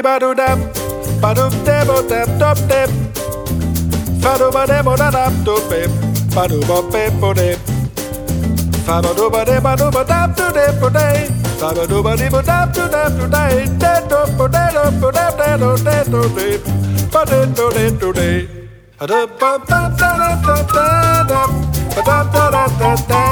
di ba do dab, ba do dab o dab dab dab, fa do ba dab o da dab do pep, ba do ba pep o dab, fa ba do ba dab ba do ba dab do dab o day, fa ba do ba dab o dab do dab do day, dab do o dab do o dab dab do dab do dab, ba dab do dab do day, a dab ba dab da da da da da, ba dab da da da da.